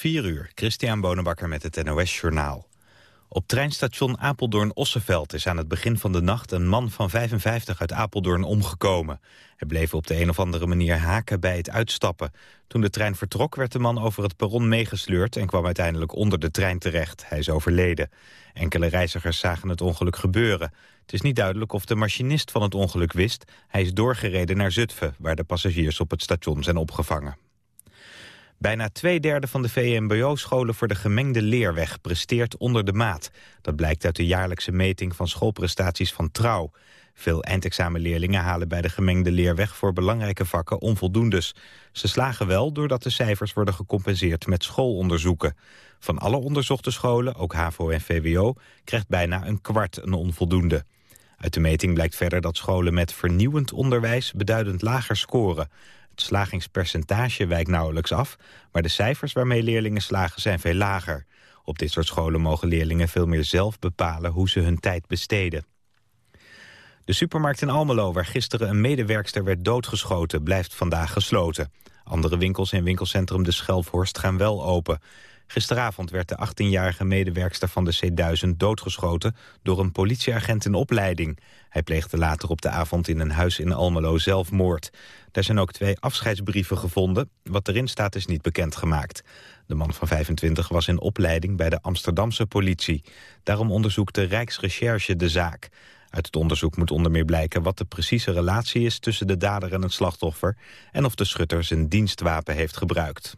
4 uur, Christian Bonenbakker met het NOS Journaal. Op treinstation Apeldoorn-Osseveld is aan het begin van de nacht... een man van 55 uit Apeldoorn omgekomen. Hij bleef op de een of andere manier haken bij het uitstappen. Toen de trein vertrok werd de man over het perron meegesleurd... en kwam uiteindelijk onder de trein terecht. Hij is overleden. Enkele reizigers zagen het ongeluk gebeuren. Het is niet duidelijk of de machinist van het ongeluk wist. Hij is doorgereden naar Zutphen... waar de passagiers op het station zijn opgevangen. Bijna twee derde van de VMBO-scholen voor de gemengde leerweg presteert onder de maat. Dat blijkt uit de jaarlijkse meting van schoolprestaties van Trouw. Veel eindexamenleerlingen halen bij de gemengde leerweg voor belangrijke vakken onvoldoendes. Ze slagen wel doordat de cijfers worden gecompenseerd met schoolonderzoeken. Van alle onderzochte scholen, ook HAVO en VWO, krijgt bijna een kwart een onvoldoende. Uit de meting blijkt verder dat scholen met vernieuwend onderwijs beduidend lager scoren. Het slagingspercentage wijkt nauwelijks af, maar de cijfers waarmee leerlingen slagen zijn veel lager. Op dit soort scholen mogen leerlingen veel meer zelf bepalen hoe ze hun tijd besteden. De supermarkt in Almelo, waar gisteren een medewerkster werd doodgeschoten, blijft vandaag gesloten. Andere winkels in winkelcentrum De Schelfhorst gaan wel open. Gisteravond werd de 18-jarige medewerkster van de C1000 doodgeschoten door een politieagent in opleiding. Hij pleegde later op de avond in een huis in Almelo zelfmoord. Daar zijn ook twee afscheidsbrieven gevonden. Wat erin staat is niet bekendgemaakt. De man van 25 was in opleiding bij de Amsterdamse politie. Daarom onderzoekt de Rijksrecherche de zaak. Uit het onderzoek moet onder meer blijken wat de precieze relatie is tussen de dader en het slachtoffer... en of de schutter zijn dienstwapen heeft gebruikt.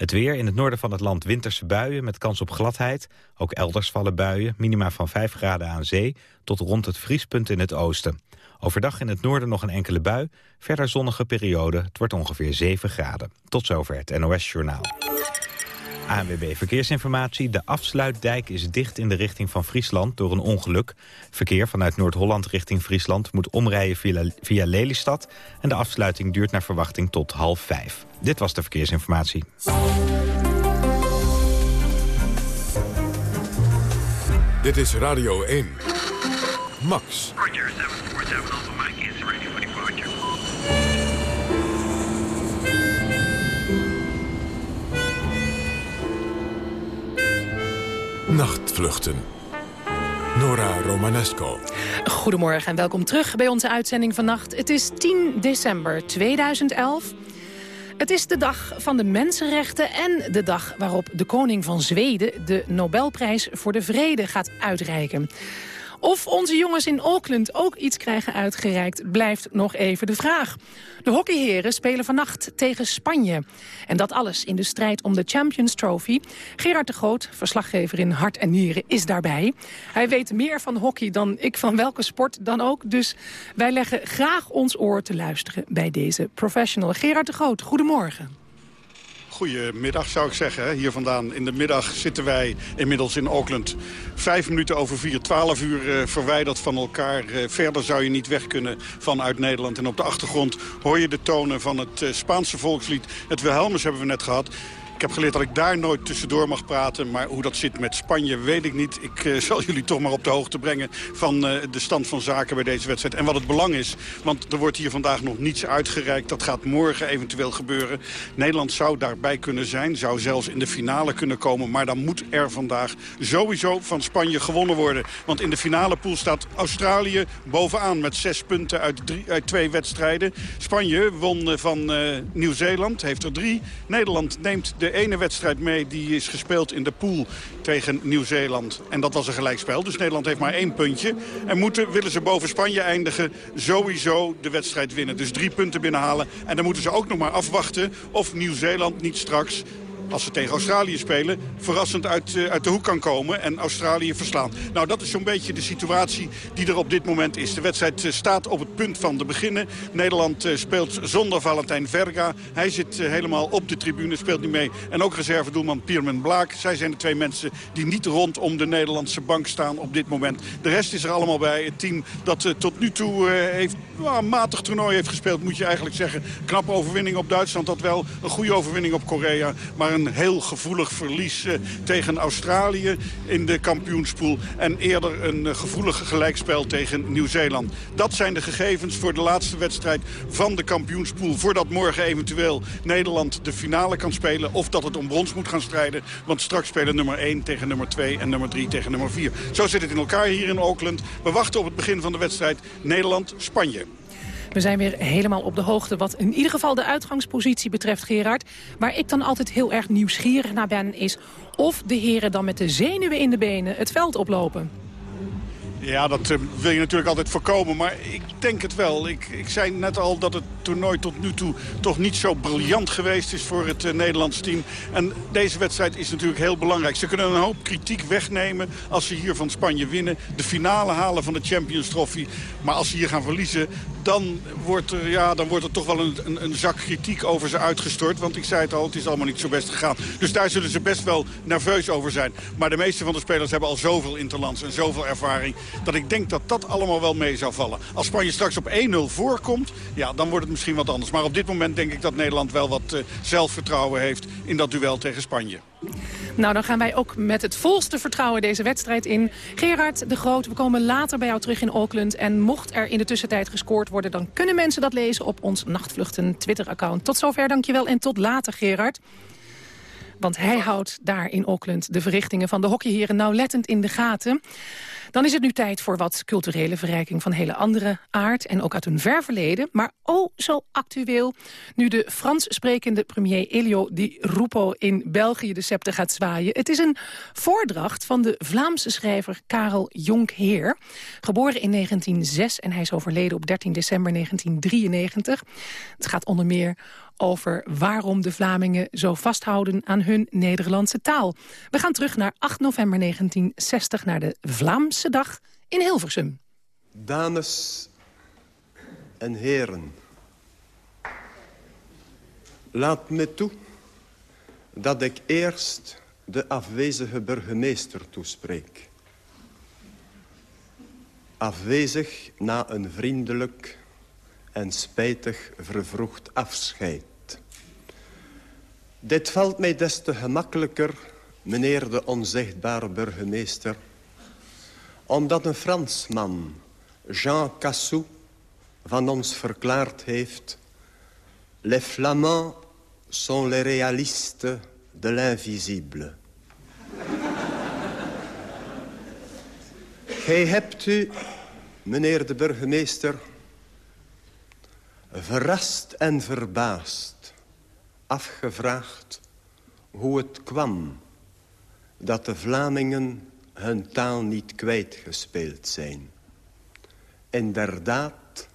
Het weer in het noorden van het land winterse buien met kans op gladheid. Ook elders vallen buien, minima van 5 graden aan zee... tot rond het vriespunt in het oosten. Overdag in het noorden nog een enkele bui. Verder zonnige periode. Het wordt ongeveer 7 graden. Tot zover het NOS Journaal. ANWB Verkeersinformatie. De afsluitdijk is dicht in de richting van Friesland door een ongeluk. Verkeer vanuit Noord-Holland richting Friesland moet omrijden via, via Lelystad. En de afsluiting duurt naar verwachting tot half vijf. Dit was de verkeersinformatie. Dit is Radio 1. Max. Roger, 747 Nachtvluchten. Nora Romanesco. Goedemorgen en welkom terug bij onze uitzending vannacht. Het is 10 december 2011. Het is de dag van de mensenrechten en de dag waarop de koning van Zweden... de Nobelprijs voor de Vrede gaat uitreiken. Of onze jongens in Auckland ook iets krijgen uitgereikt, blijft nog even de vraag. De hockeyheren spelen vannacht tegen Spanje. En dat alles in de strijd om de Champions Trophy. Gerard de Groot, verslaggever in Hart en Nieren, is daarbij. Hij weet meer van hockey dan ik van welke sport dan ook. Dus wij leggen graag ons oor te luisteren bij deze professional. Gerard de Groot, goedemorgen. Goedemiddag zou ik zeggen. Hier vandaan in de middag zitten wij inmiddels in Auckland. Vijf minuten over vier, twaalf uur uh, verwijderd van elkaar. Uh, verder zou je niet weg kunnen vanuit Nederland. En op de achtergrond hoor je de tonen van het uh, Spaanse volkslied. Het Wilhelmus hebben we net gehad. Ik heb geleerd dat ik daar nooit tussendoor mag praten. Maar hoe dat zit met Spanje weet ik niet. Ik uh, zal jullie toch maar op de hoogte brengen van uh, de stand van zaken bij deze wedstrijd. En wat het belang is. Want er wordt hier vandaag nog niets uitgereikt. Dat gaat morgen eventueel gebeuren. Nederland zou daarbij kunnen zijn. Zou zelfs in de finale kunnen komen. Maar dan moet er vandaag sowieso van Spanje gewonnen worden. Want in de finale pool staat Australië bovenaan met zes punten uit, twee wedstrijden. Spanje won van uh, Nieuw-Zeeland, heeft er drie. Nederland neemt de ene wedstrijd mee die is gespeeld in de pool tegen Nieuw-Zeeland. En dat was een gelijkspel. Dus Nederland heeft maar één puntje. En moeten, willen ze boven Spanje eindigen, sowieso de wedstrijd winnen. Dus drie punten binnenhalen. En dan moeten ze ook nog maar afwachten of Nieuw-Zeeland niet straks als ze tegen Australië spelen, verrassend uit, uh, uit de hoek kan komen en Australië verslaan. Nou, dat is zo'n beetje de situatie die er op dit moment is. De wedstrijd uh, staat op het punt van te beginnen. Nederland uh, speelt zonder Valentijn Verga. Hij zit helemaal op de tribune, speelt niet mee. En ook reservedoelman Piermen Blaak. Zij zijn de twee mensen die niet rondom de Nederlandse bank staan op dit moment. De rest is er allemaal bij. Het team dat tot nu toe heeft, well, een matig toernooi heeft gespeeld, moet je eigenlijk zeggen. Knappe overwinning op Duitsland, dat wel. Een goede overwinning op Korea. Maar een een heel gevoelig verlies eh, tegen Australië in de kampioenspool. En eerder een uh, gevoelig gelijkspel tegen Nieuw-Zeeland. Dat zijn de gegevens voor de laatste wedstrijd van de kampioenspool. Voordat morgen eventueel Nederland de finale kan spelen. Of dat het om brons moet gaan strijden. Want straks spelen nummer 1 tegen nummer 2 en nummer 3 tegen nummer 4. Zo zit het in elkaar hier in Auckland. We wachten op het begin van de wedstrijd Nederland-Spanje. We zijn weer helemaal op de hoogte wat in ieder geval de uitgangspositie betreft, Gerard. Waar ik dan altijd heel erg nieuwsgierig naar ben, is of de heren dan met de zenuwen in de benen het veld oplopen. Ja, dat uh, wil je natuurlijk altijd voorkomen. Maar ik denk het wel. Ik, ik zei net al dat het toernooi tot nu toe toch niet zo briljant geweest is voor het uh, Nederlands team. En deze wedstrijd is natuurlijk heel belangrijk. Ze kunnen een hoop kritiek wegnemen als ze hier van Spanje winnen. De finale halen van de Champions Trophy. Maar als ze hier gaan verliezen, dan wordt er, ja, dan wordt er toch wel een, een, een zak kritiek over ze uitgestort. Want ik zei het al, het is allemaal niet zo best gegaan. Dus daar zullen ze best wel nerveus over zijn. Maar de meeste van de spelers hebben al zoveel interlands en zoveel ervaring dat ik denk dat dat allemaal wel mee zou vallen. Als Spanje straks op 1-0 voorkomt, ja, dan wordt het misschien wat anders. Maar op dit moment denk ik dat Nederland wel wat uh, zelfvertrouwen heeft in dat duel tegen Spanje. Nou, dan gaan wij ook met het volste vertrouwen deze wedstrijd in. Gerard de Groot, we komen later bij jou terug in Auckland. En mocht er in de tussentijd gescoord worden... dan kunnen mensen dat lezen op ons Nachtvluchten Twitter-account. Tot zover, dankjewel en tot later, Gerard. Want hij houdt daar in Auckland de verrichtingen van de hockeyheren nauwlettend in de gaten. Dan is het nu tijd voor wat culturele verrijking van hele andere aard... en ook uit een ver verleden, maar oh zo actueel... nu de Frans sprekende premier Elio Di Rupo in België de scepter gaat zwaaien. Het is een voordracht van de Vlaamse schrijver Karel Jonkheer. Geboren in 1906 en hij is overleden op 13 december 1993. Het gaat onder meer over waarom de Vlamingen zo vasthouden aan hun Nederlandse taal. We gaan terug naar 8 november 1960, naar de Vlaamse dag in Hilversum. Dames en heren, laat me toe dat ik eerst de afwezige burgemeester toespreek. Afwezig na een vriendelijk en spijtig vervroegd afscheid. Dit valt mij des te gemakkelijker, meneer de onzichtbare burgemeester... omdat een Fransman, Jean Cassou, van ons verklaard heeft... Les Flamands sont les réalistes de l'invisible. Gij hebt u, meneer de burgemeester, verrast en verbaasd afgevraagd hoe het kwam dat de Vlamingen hun taal niet kwijtgespeeld zijn. Inderdaad,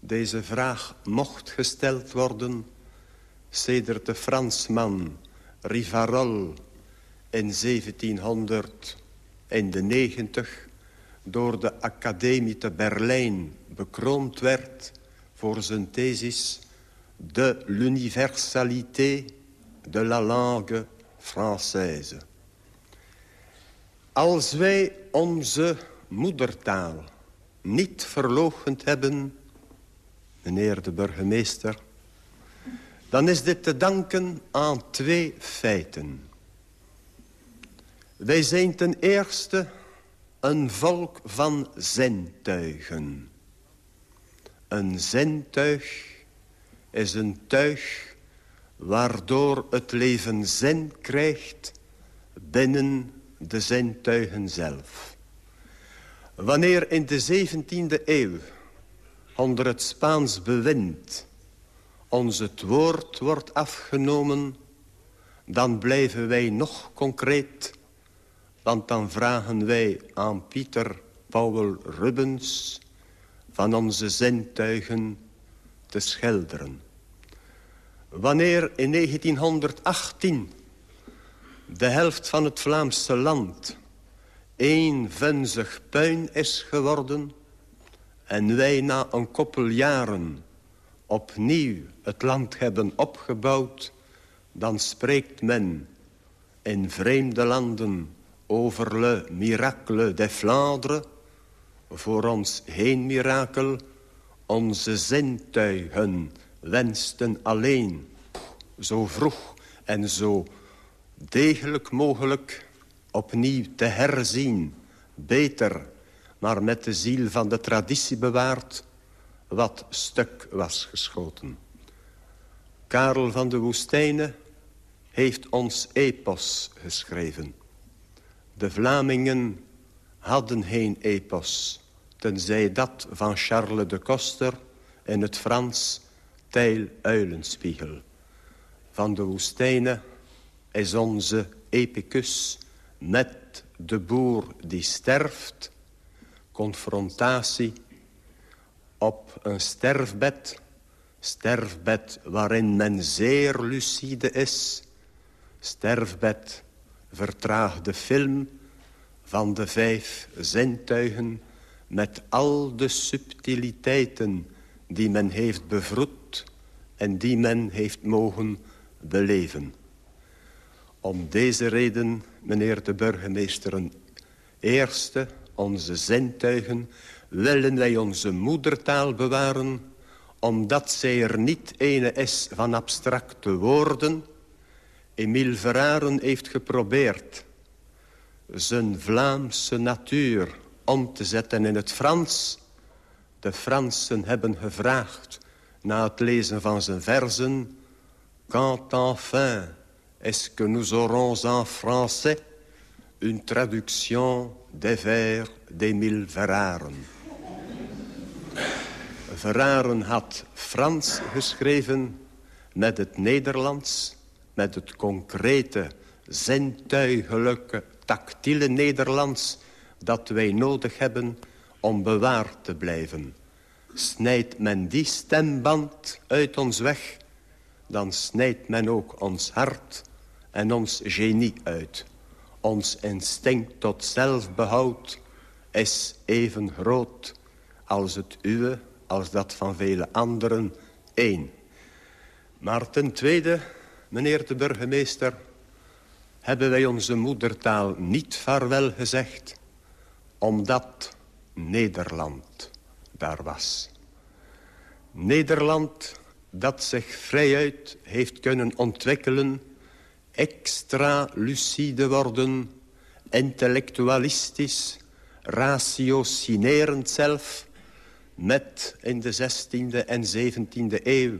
deze vraag mocht gesteld worden... sedert de Fransman Rivarol in 1790 door de Academie te Berlijn bekroond werd voor zijn thesis de l'universalité de la langue française. Als wij onze moedertaal niet verloochend hebben, meneer de burgemeester... dan is dit te danken aan twee feiten. Wij zijn ten eerste een volk van zintuigen. Een zintuig is een tuig waardoor het leven zin krijgt binnen de zintuigen zelf. Wanneer in de 17e eeuw onder het Spaans bewind ons het woord wordt afgenomen, dan blijven wij nog concreet, want dan vragen wij aan Pieter Paul Rubens van onze zintuigen te schilderen. Wanneer in 1918 de helft van het Vlaamse land één vunzig puin is geworden... en wij na een koppel jaren opnieuw het land hebben opgebouwd... dan spreekt men in vreemde landen over le miracle de Vlaanderen... voor ons heen mirakel onze zintuigen wensten alleen zo vroeg en zo degelijk mogelijk opnieuw te herzien. Beter, maar met de ziel van de traditie bewaard... wat stuk was geschoten. Karel van de Woestijnen heeft ons epos geschreven. De Vlamingen hadden geen epos... tenzij dat van Charles de Koster in het Frans Tijl Uilenspiegel. Van de Woestijnen is onze epicus met de boer die sterft... confrontatie op een sterfbed... sterfbed waarin men zeer lucide is... sterfbed vertraagde film van de vijf zintuigen... met al de subtiliteiten die men heeft bevroed... en die men heeft mogen beleven. Om deze reden, meneer de burgemeester, eerste, onze zintuigen... willen wij onze moedertaal bewaren... omdat zij er niet ene is van abstracte woorden... Emile Verharen heeft geprobeerd zijn Vlaamse natuur om te zetten in het Frans. De Fransen hebben gevraagd na het lezen van zijn verzen... Quand enfin est-ce que nous aurons en français une traduction des vers d'Emile Verharen? Verharen had Frans geschreven met het Nederlands met het concrete, zintuigelijke, tactiele Nederlands... dat wij nodig hebben om bewaard te blijven. Snijdt men die stemband uit ons weg... dan snijdt men ook ons hart en ons genie uit. Ons instinct tot zelfbehoud is even groot als het uwe, als dat van vele anderen, één. Maar ten tweede meneer de burgemeester... hebben wij onze moedertaal niet vaarwel gezegd... omdat Nederland daar was. Nederland dat zich vrijuit heeft kunnen ontwikkelen... extra lucide worden, intellectualistisch... ratiocinerend zelf... met in de 16e en 17e eeuw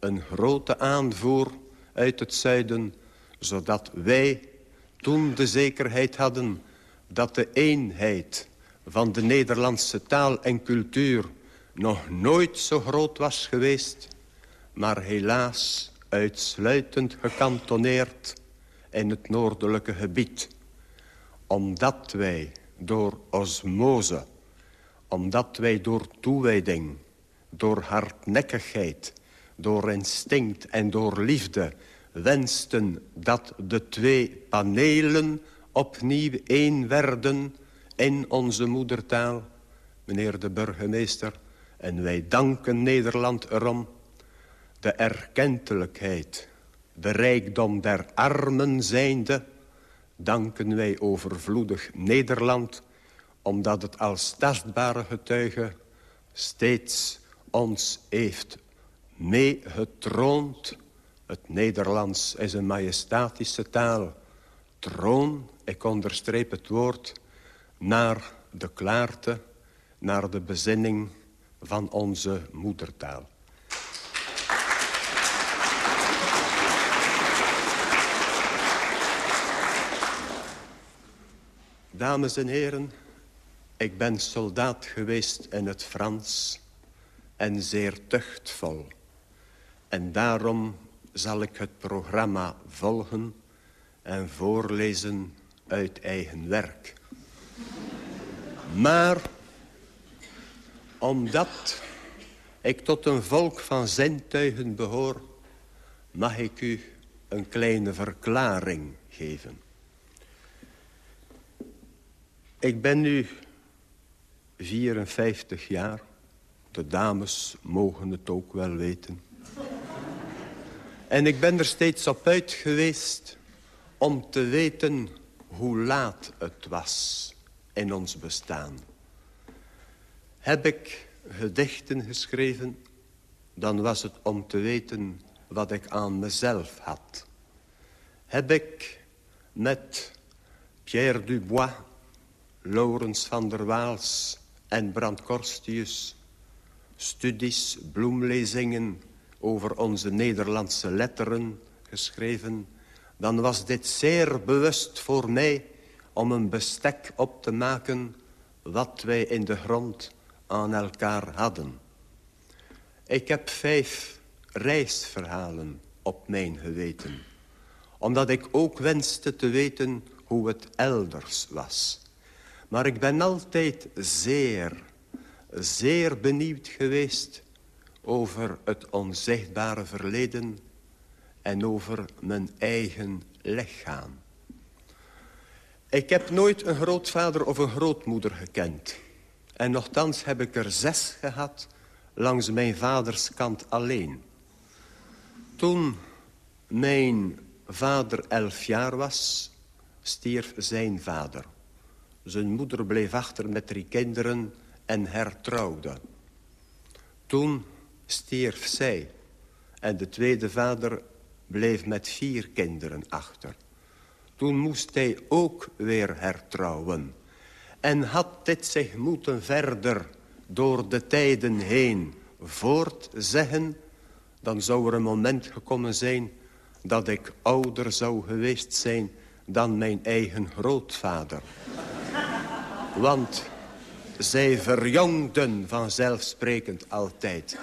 een grote aanvoer uit het zuiden... zodat wij toen de zekerheid hadden dat de eenheid van de Nederlandse taal en cultuur... nog nooit zo groot was geweest... maar helaas uitsluitend gekantoneerd in het noordelijke gebied. Omdat wij door osmose, omdat wij door toewijding, door hardnekkigheid door instinct en door liefde wensten dat de twee panelen opnieuw één werden in onze moedertaal, meneer de burgemeester. En wij danken Nederland erom. De erkentelijkheid, de rijkdom der armen zijnde, danken wij overvloedig Nederland, omdat het als tastbare getuige steeds ons heeft meegetroond. Het Nederlands is een majestatische taal. Troon, ik onderstreep het woord, naar de klaarte, naar de bezinning van onze moedertaal. Dames en heren, ik ben soldaat geweest in het Frans en zeer tuchtvol. En daarom zal ik het programma volgen en voorlezen uit eigen werk. Maar omdat ik tot een volk van zintuigen behoor... mag ik u een kleine verklaring geven. Ik ben nu 54 jaar. De dames mogen het ook wel weten. En ik ben er steeds op uit geweest om te weten hoe laat het was in ons bestaan. Heb ik gedichten geschreven, dan was het om te weten wat ik aan mezelf had. Heb ik met Pierre Dubois, Laurens van der Waals en Brand Korstius... studies, bloemlezingen over onze Nederlandse letteren geschreven... dan was dit zeer bewust voor mij om een bestek op te maken... wat wij in de grond aan elkaar hadden. Ik heb vijf reisverhalen op mijn geweten. Omdat ik ook wenste te weten hoe het elders was. Maar ik ben altijd zeer, zeer benieuwd geweest over het onzichtbare verleden en over mijn eigen lichaam. Ik heb nooit een grootvader of een grootmoeder gekend. En nochtans heb ik er zes gehad langs mijn vaders kant alleen. Toen mijn vader elf jaar was, stierf zijn vader. Zijn moeder bleef achter met drie kinderen en hertrouwde. Toen stierf zij en de tweede vader bleef met vier kinderen achter. Toen moest hij ook weer hertrouwen. En had dit zich moeten verder door de tijden heen voortzeggen... dan zou er een moment gekomen zijn dat ik ouder zou geweest zijn dan mijn eigen grootvader. Want zij verjongden vanzelfsprekend altijd.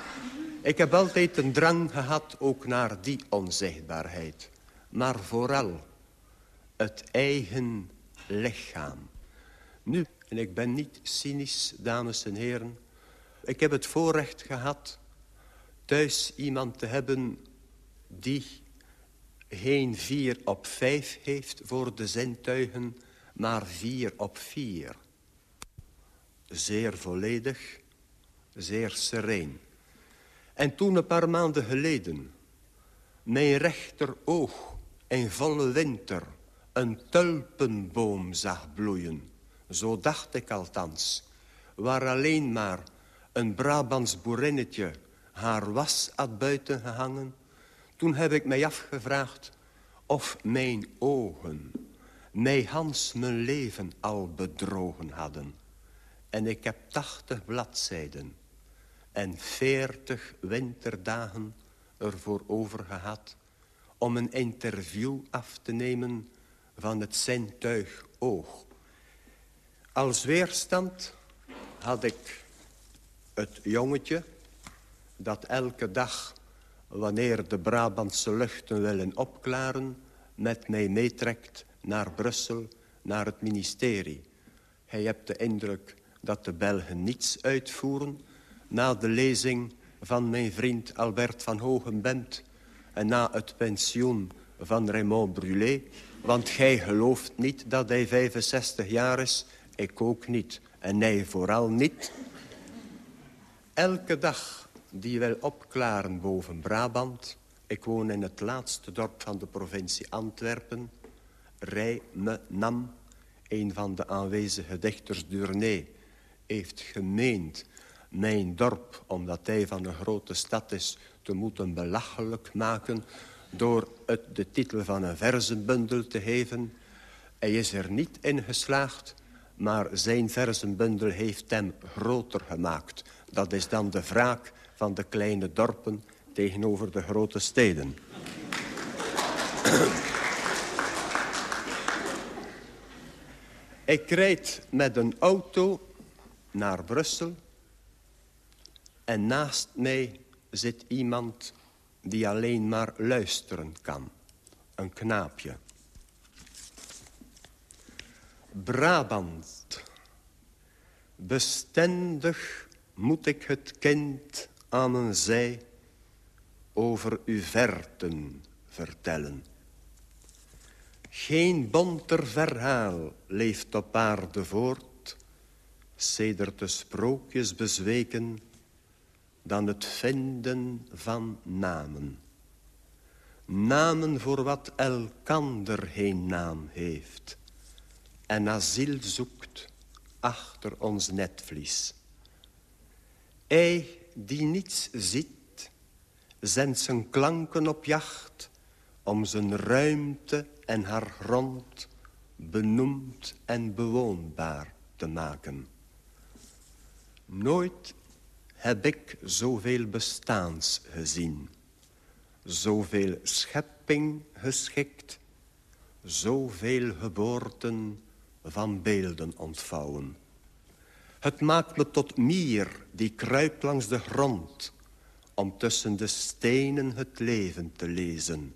Ik heb altijd een drang gehad ook naar die onzichtbaarheid. Maar vooral het eigen lichaam. Nu, en ik ben niet cynisch, dames en heren... ik heb het voorrecht gehad thuis iemand te hebben... die geen vier op vijf heeft voor de zintuigen... maar vier op vier. Zeer volledig, zeer sereen. En toen een paar maanden geleden... mijn rechteroog in volle winter een tulpenboom zag bloeien. Zo dacht ik althans. Waar alleen maar een Brabants boerinnetje haar was had buiten gehangen. Toen heb ik mij afgevraagd of mijn ogen mij Hans mijn leven al bedrogen hadden. En ik heb tachtig bladzijden en veertig winterdagen ervoor over gehad... om een interview af te nemen van het zintuig oog. Als weerstand had ik het jongetje dat elke dag, wanneer de Brabantse luchten willen opklaren, met mij meetrekt naar Brussel, naar het ministerie. Hij hebt de indruk dat de Belgen niets uitvoeren. Na de lezing van mijn vriend Albert van Hogenbent en na het pensioen van Raymond Brulé want gij gelooft niet dat hij 65 jaar is. Ik ook niet. En hij vooral niet. Elke dag die wil opklaren boven Brabant... ik woon in het laatste dorp van de provincie Antwerpen... Rij me nam, een van de aanwezige dichters Durnay... heeft gemeend mijn dorp, omdat hij van een grote stad is... te moeten belachelijk maken door het de titel van een verzenbundel te geven. Hij is er niet in geslaagd, maar zijn verzenbundel heeft hem groter gemaakt. Dat is dan de wraak van de kleine dorpen tegenover de grote steden. Ik rijd met een auto naar Brussel en naast mij zit iemand die alleen maar luisteren kan. Een knaapje. Brabant. Bestendig moet ik het kind aan mijn zij over uw verten vertellen. Geen bonter verhaal leeft op aarde voort, sedert de sprookjes bezweken dan het vinden van namen. Namen voor wat elkander geen naam heeft. En asiel zoekt achter ons netvlies. Hij die niets ziet, zendt zijn klanken op jacht om zijn ruimte en haar grond benoemd en bewoonbaar te maken. Nooit heb ik zoveel bestaans gezien, zoveel schepping geschikt, zoveel geboorten van beelden ontvouwen. Het maakt me tot mier die kruipt langs de grond... om tussen de stenen het leven te lezen.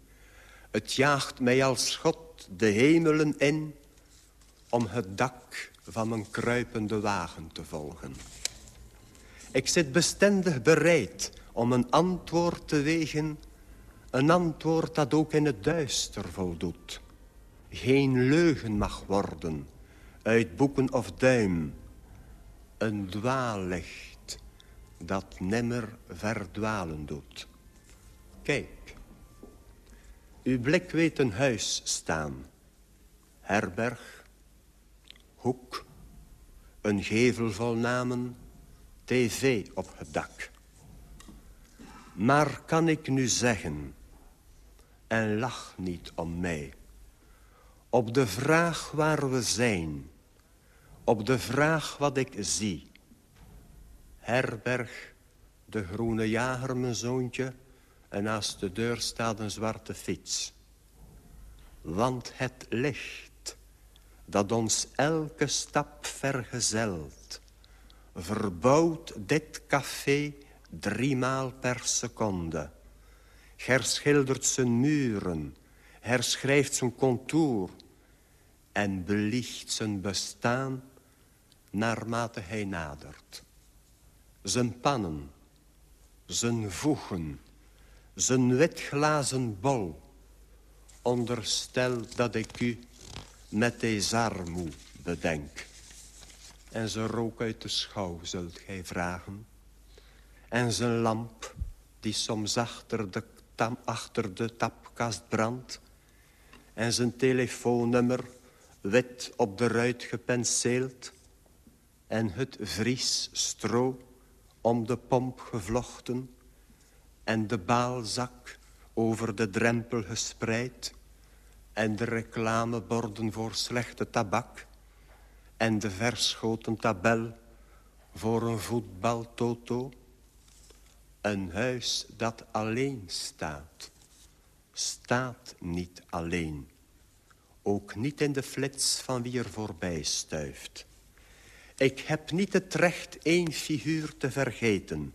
Het jaagt mij als God de hemelen in... om het dak van mijn kruipende wagen te volgen. Ik zit bestendig bereid om een antwoord te wegen... een antwoord dat ook in het duister voldoet. Geen leugen mag worden uit boeken of duim een dwaallicht dat nimmer verdwalen doet. Kijk, uw blik weet een huis staan. Herberg, hoek, een gevel vol namen, tv op het dak. Maar kan ik nu zeggen, en lach niet om mij... op de vraag waar we zijn op de vraag wat ik zie. Herberg, de groene jager, mijn zoontje... en naast de deur staat een zwarte fiets. Want het licht dat ons elke stap vergezelt... verbouwt dit café driemaal per seconde. Herschildert zijn muren, herschrijft zijn contour... en belicht zijn bestaan naarmate hij nadert. Zijn pannen, zijn voegen, zijn witglazen bol. Onderstel dat ik u met deze armoe bedenk. En zijn rook uit de schouw zult gij vragen. En zijn lamp, die soms achter de, tam, achter de tapkast brandt. En zijn telefoonnummer, wit op de ruit gepenseeld en het vries stro om de pomp gevlochten en de baalzak over de drempel gespreid en de reclameborden voor slechte tabak en de verschoten tabel voor een voetbaltoto. Een huis dat alleen staat, staat niet alleen. Ook niet in de flits van wie er voorbij stuift. Ik heb niet het recht één figuur te vergeten.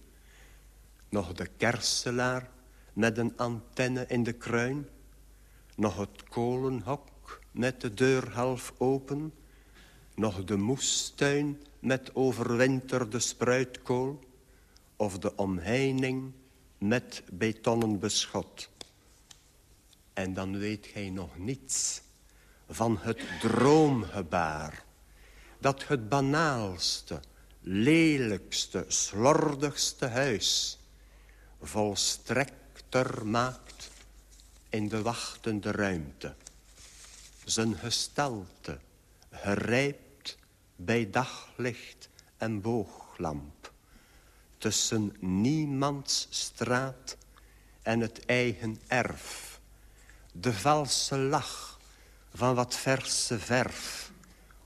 Nog de kerselaar met een antenne in de kruin. Nog het kolenhok met de deur half open. Nog de moestuin met overwinterde spruitkool. Of de omheining met betonnen beschot. En dan weet gij nog niets van het droomgebaar dat het banaalste, lelijkste, slordigste huis volstrekter maakt in de wachtende ruimte. Zijn gestalte gerijpt bij daglicht en booglamp. Tussen niemands straat en het eigen erf. De valse lach van wat verse verf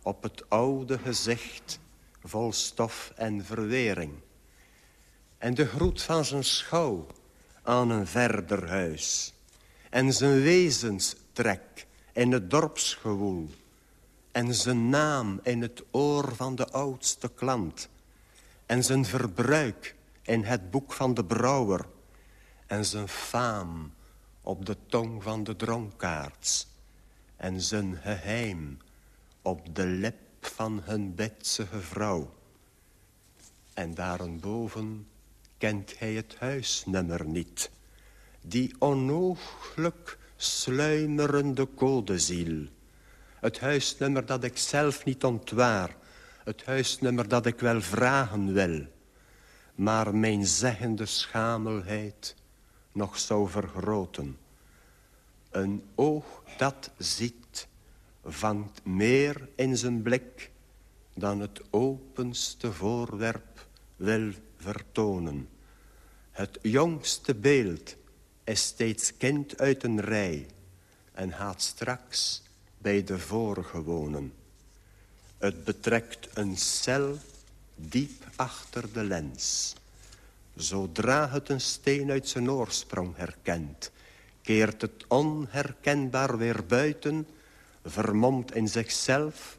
op het oude gezicht vol stof en verwering. En de groet van zijn schouw aan een verder huis. En zijn wezenstrek in het dorpsgewoel. En zijn naam in het oor van de oudste klant. En zijn verbruik in het boek van de brouwer. En zijn faam op de tong van de dronkaards. En zijn geheim op de lip van hun betsige vrouw. En daarboven kent hij het huisnummer niet. Die onooglijk sluimerende codeziel. Het huisnummer dat ik zelf niet ontwaar. Het huisnummer dat ik wel vragen wil. Maar mijn zeggende schamelheid nog zou vergroten. Een oog dat ziet vangt meer in zijn blik dan het openste voorwerp wil vertonen. Het jongste beeld is steeds kind uit een rij. en gaat straks bij de vorige wonen. Het betrekt een cel diep achter de lens. Zodra het een steen uit zijn oorsprong herkent... keert het onherkenbaar weer buiten... vermomd in zichzelf,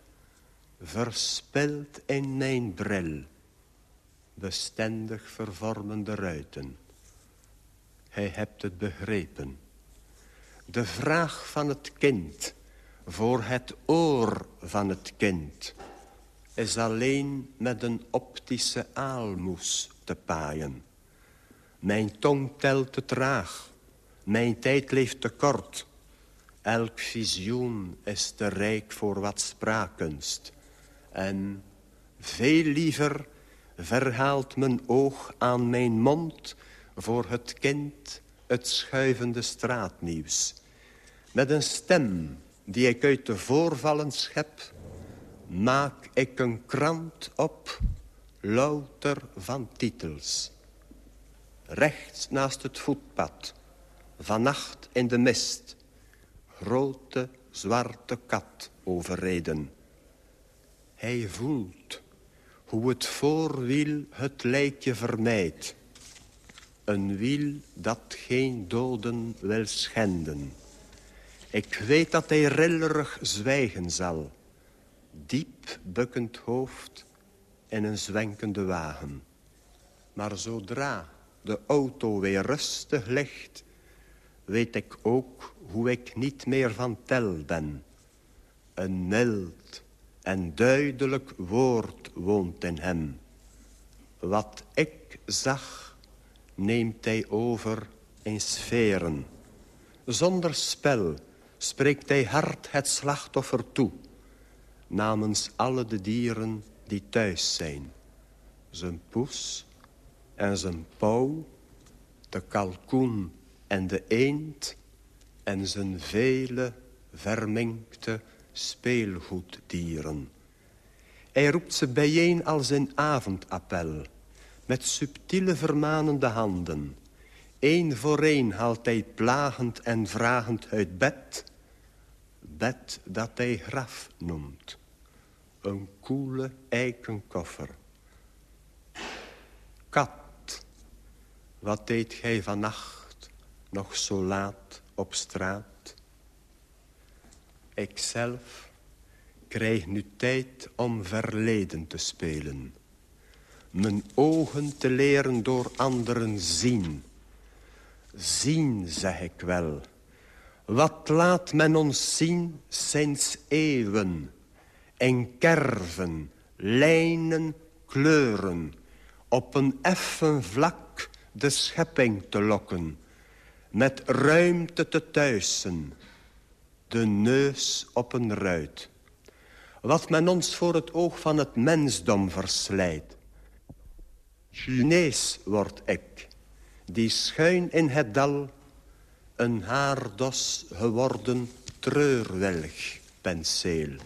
verspild in mijn bril... bestendig vervormende ruiten. Hij hebt het begrepen. De vraag van het kind voor het oor van het kind is alleen met een optische aalmoes te paaien. Mijn tong telt te traag, mijn tijd leeft te kort. Elk visioen is te rijk voor wat spraakkunst. En veel liever verhaalt mijn oog aan mijn mond... voor het kind het schuivende straatnieuws. Met een stem die ik uit de voorvallen schep... maak ik een krant op, louter van titels. Rechts naast het voetpad, vannacht in de mist... grote zwarte kat overreden. Hij voelt hoe het voorwiel het lijkje vermijdt. Een wiel dat geen doden wil schenden... Ik weet dat hij rillerig zwijgen zal. Diep bukkend hoofd in een zwenkende wagen. Maar zodra de auto weer rustig ligt... weet ik ook hoe ik niet meer van tel ben. Een mild en duidelijk woord woont in hem. Wat ik zag, neemt hij over in sferen. Zonder spel spreekt hij hard het slachtoffer toe... namens alle de dieren die thuis zijn. Zijn poes en zijn pauw, de kalkoen en de eend... en zijn vele verminkte speelgoeddieren. Hij roept ze bijeen als een avondappel... met subtiele vermanende handen... Eén voor één haalt hij plagend en vragend uit bed. Bed dat hij graf noemt. Een koele eikenkoffer. Kat, wat deed gij vannacht nog zo laat op straat? Ikzelf krijg nu tijd om verleden te spelen. Mijn ogen te leren door anderen zien Zien, zeg ik wel. Wat laat men ons zien sinds eeuwen? En kerven, lijnen, kleuren. Op een effen vlak de schepping te lokken. Met ruimte te thuisen. De neus op een ruit. Wat men ons voor het oog van het mensdom verslijt. Chinees word ik die schuin in het dal een haardos geworden treurwelg penseel.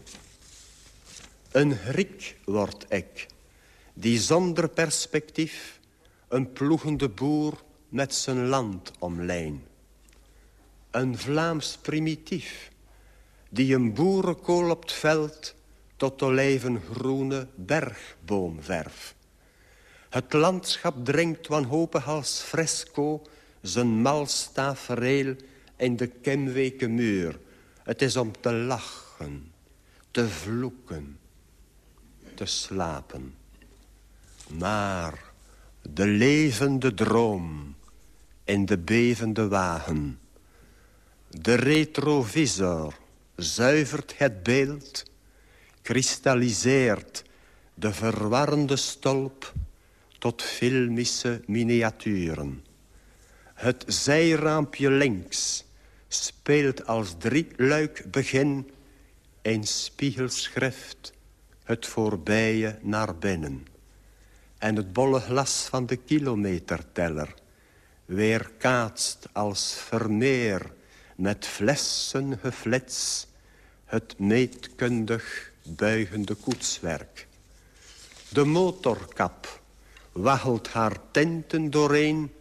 Een Griek word ik, die zonder perspectief een ploegende boer met zijn land omlijn. Een Vlaams primitief, die een boerenkool op het veld tot olijvengroene bergboomverf. Het landschap dringt wanhopig als fresco zijn mals tafereel in de kemweke muur. Het is om te lachen, te vloeken, te slapen. Maar de levende droom in de bevende wagen. De retrovisor zuivert het beeld, kristalliseert de verwarrende stolp tot filmische miniaturen. Het zijraampje links speelt als drieluik begin... een spiegelschrift, het voorbije naar binnen. En het bolle glas van de kilometerteller... weerkaatst als vermeer met flessen geflits... het meetkundig buigende koetswerk. De motorkap waggelt haar tenten doorheen...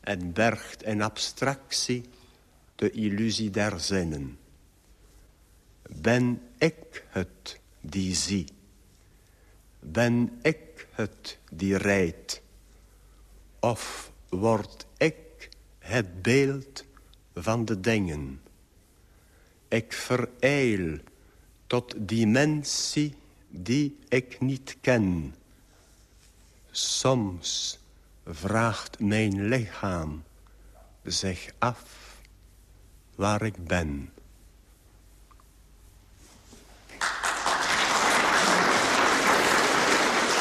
en bergt in abstractie de illusie der zinnen. Ben ik het die zie? Ben ik het die rijdt? Of word ik het beeld van de dingen? Ik vereil tot dimensie die ik niet ken. Soms vraagt mijn lichaam zich af waar ik ben.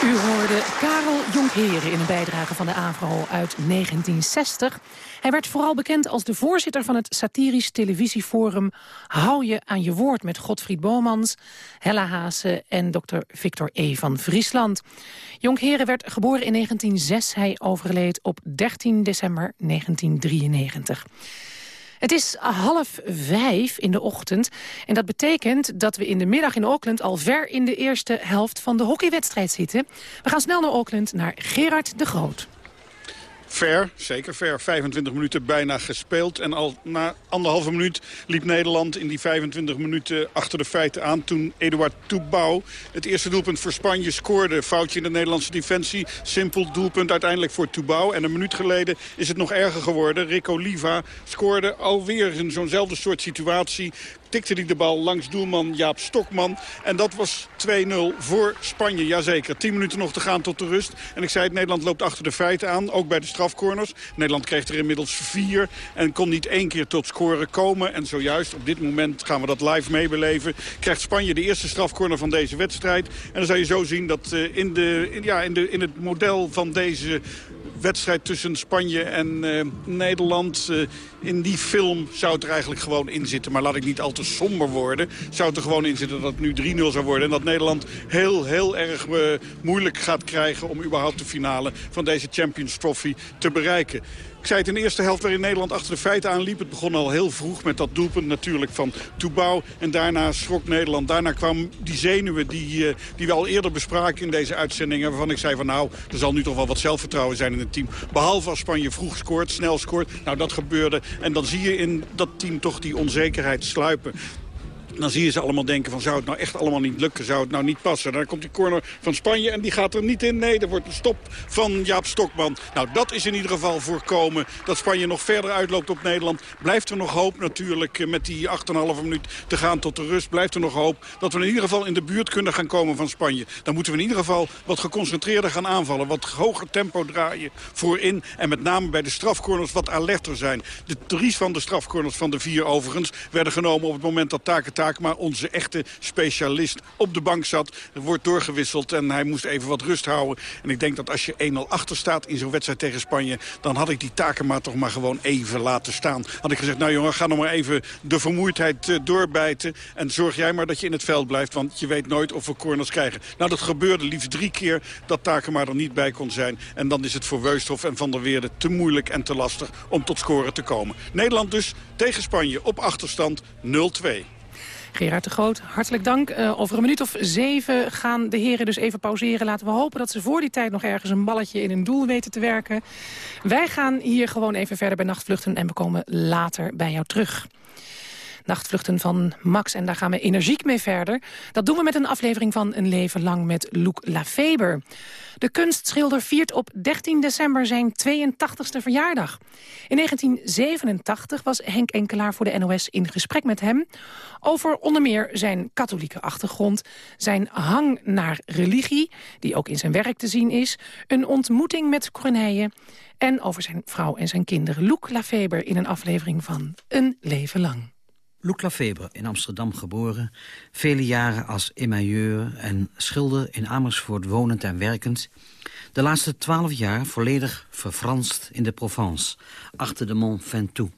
U hoorde Karel Jonkheren in een bijdrage van de AVRO uit 1960. Hij werd vooral bekend als de voorzitter van het satirisch televisieforum... Hou je aan je woord met Godfried Bomans, Hella Haase en dokter Victor E. van Friesland. Jonkheren werd geboren in 1906. Hij overleed op 13 december 1993. Het is half vijf in de ochtend. En dat betekent dat we in de middag in Auckland... al ver in de eerste helft van de hockeywedstrijd zitten. We gaan snel naar Auckland, naar Gerard de Groot. Ver, zeker ver. 25 minuten bijna gespeeld. En al na anderhalve minuut liep Nederland in die 25 minuten achter de feiten aan. Toen Eduard Toebouw het eerste doelpunt voor Spanje scoorde. Foutje in de Nederlandse defensie. Simpel doelpunt uiteindelijk voor Toebouw. En een minuut geleden is het nog erger geworden. Rico Liva scoorde alweer in zo'nzelfde soort situatie tikte hij de bal langs doelman Jaap Stokman. En dat was 2-0 voor Spanje. Jazeker, 10 minuten nog te gaan tot de rust. En ik zei het, Nederland loopt achter de feiten aan. Ook bij de strafcorners. Nederland kreeg er inmiddels vier. En kon niet één keer tot scoren komen. En zojuist op dit moment gaan we dat live meebeleven. Krijgt Spanje de eerste strafcorner van deze wedstrijd. En dan zal je zo zien dat uh, in, de, ja, in, de, in het model van deze wedstrijd tussen Spanje en uh, Nederland. Uh, in die film zou het er eigenlijk gewoon in zitten. Maar laat ik niet al te somber worden. Zou het er gewoon in zitten dat het nu 3-0 zou worden. En dat Nederland heel, heel erg uh, moeilijk gaat krijgen... om überhaupt de finale van deze Champions Trophy te bereiken. Ik zei het in de eerste helft waarin Nederland achter de feiten aanliep. Het begon al heel vroeg met dat doelpunt natuurlijk van Toebouw. En daarna schrok Nederland. Daarna kwam die zenuwen die, uh, die we al eerder bespraken in deze uitzendingen. Waarvan ik zei van nou, er zal nu toch wel wat zelfvertrouwen zijn in het team. Behalve als Spanje vroeg scoort, snel scoort. Nou, dat gebeurde. En dan zie je in dat team toch die onzekerheid sluipen dan zie je ze allemaal denken van zou het nou echt allemaal niet lukken, zou het nou niet passen. Dan komt die corner van Spanje en die gaat er niet in. Nee, er wordt een stop van Jaap Stokman. Nou, dat is in ieder geval voorkomen dat Spanje nog verder uitloopt op Nederland. Blijft er nog hoop natuurlijk met die 8,5 minuut te gaan tot de rust. Blijft er nog hoop dat we in ieder geval in de buurt kunnen gaan komen van Spanje. Dan moeten we in ieder geval wat geconcentreerder gaan aanvallen. Wat hoger tempo draaien voorin. En met name bij de strafcorners wat alerter zijn. De drie van de strafcorners van de vier overigens werden genomen op het moment dat Taken maar onze echte specialist op de bank zat. Er wordt doorgewisseld en hij moest even wat rust houden. En ik denk dat als je 1-0 achter staat in zo'n wedstrijd tegen Spanje... dan had ik die taken toch maar gewoon even laten staan. Had ik gezegd, nou jongen, ga nog maar even de vermoeidheid uh, doorbijten... en zorg jij maar dat je in het veld blijft, want je weet nooit of we corners krijgen. Nou, dat gebeurde liefst drie keer dat Takema er niet bij kon zijn. En dan is het voor Weusthof en Van der Weerde te moeilijk en te lastig om tot scoren te komen. Nederland dus tegen Spanje op achterstand 0-2. Gerard de Groot, hartelijk dank. Uh, over een minuut of zeven gaan de heren dus even pauzeren. Laten we hopen dat ze voor die tijd nog ergens een balletje in een doel weten te werken. Wij gaan hier gewoon even verder bij nachtvluchten en we komen later bij jou terug. Nachtvluchten van Max. En daar gaan we energiek mee verder. Dat doen we met een aflevering van Een Leven Lang met Luc Lafeber. De kunstschilder viert op 13 december zijn 82e verjaardag. In 1987 was Henk Enkelaar voor de NOS in gesprek met hem... over onder meer zijn katholieke achtergrond... zijn hang naar religie, die ook in zijn werk te zien is... een ontmoeting met Corneille... en over zijn vrouw en zijn kinderen. Luc Lafeber in een aflevering van Een Leven Lang. Luc Lafebre, in Amsterdam geboren, vele jaren als emailleur en schilder in Amersfoort wonend en werkend. De laatste twaalf jaar volledig verfranst in de Provence, achter de Mont Ventoux.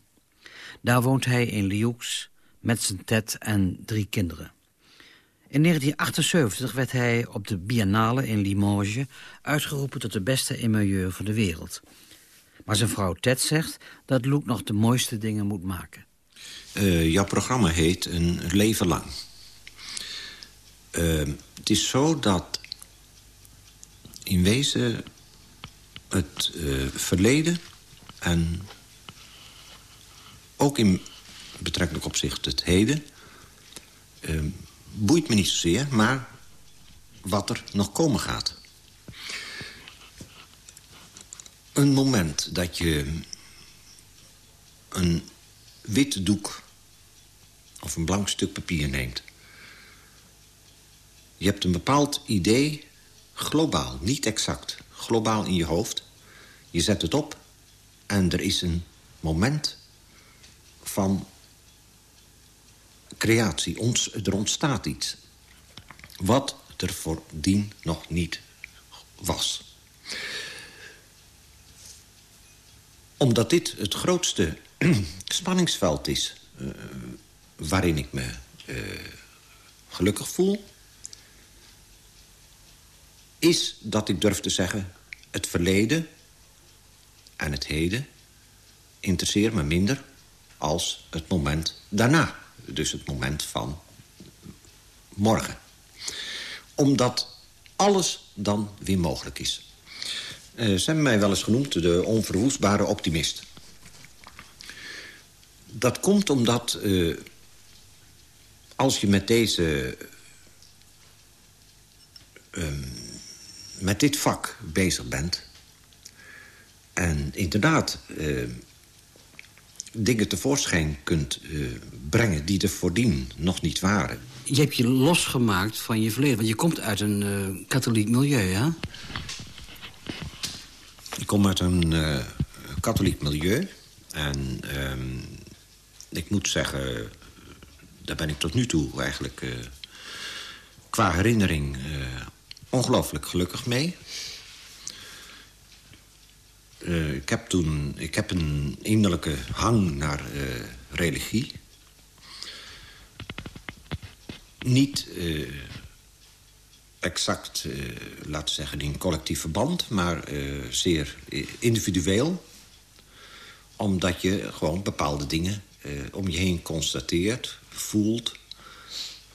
Daar woont hij in Lioux met zijn tet en drie kinderen. In 1978 werd hij op de Biennale in Limoges uitgeroepen tot de beste emailleur van de wereld. Maar zijn vrouw Ted zegt dat Luc nog de mooiste dingen moet maken. Uh, jouw programma heet Een Leven Lang. Uh, het is zo dat in wezen het uh, verleden... en ook in betrekkelijk opzicht het heden... Boeit me niet zozeer, maar wat er nog komen gaat. Een moment dat je een wit doek of een blank stuk papier neemt. Je hebt een bepaald idee, globaal, niet exact, globaal in je hoofd. Je zet het op en er is een moment van creatie. Ons, er ontstaat iets. Wat er voordien nog niet was. Omdat dit het grootste spanningsveld is... Waarin ik me uh, gelukkig voel... is dat ik durf te zeggen... het verleden en het heden interesseert me minder als het moment daarna. Dus het moment van morgen. Omdat alles dan weer mogelijk is. Uh, ze hebben mij wel eens genoemd de onverwoestbare optimist. Dat komt omdat uh, als je met deze... Uh, met dit vak bezig bent... en inderdaad uh, dingen tevoorschijn kunt uh, brengen... die er voordien nog niet waren. Je hebt je losgemaakt van je verleden. Want je komt uit een uh, katholiek milieu, ja? Ik kom uit een uh, katholiek milieu. En ehm, ik moet zeggen, daar ben ik tot nu toe eigenlijk... qua herinnering ongelooflijk gelukkig mee. Uh, ik heb toen ik heb een innerlijke hang naar uh, religie. Niet uh, exact, laten zeggen, in collectief verband... maar zeer individueel. Omdat je gewoon bepaalde dingen om je heen constateert, voelt.